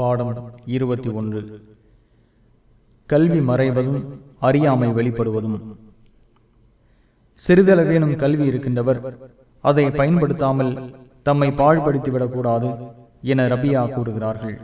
பாடம் இருபத்தி ஒன்று. கல்வி மறைவதும் அறியாமை வெளிப்படுவதும். சிறிதளவேனும் கல்வி இருக்கின்றவர் அதை பயன்படுத்தாமல் தம்மை பாழ்படுத்திவிடக்கூடாது என ரபியா கூறுகிறார்கள்.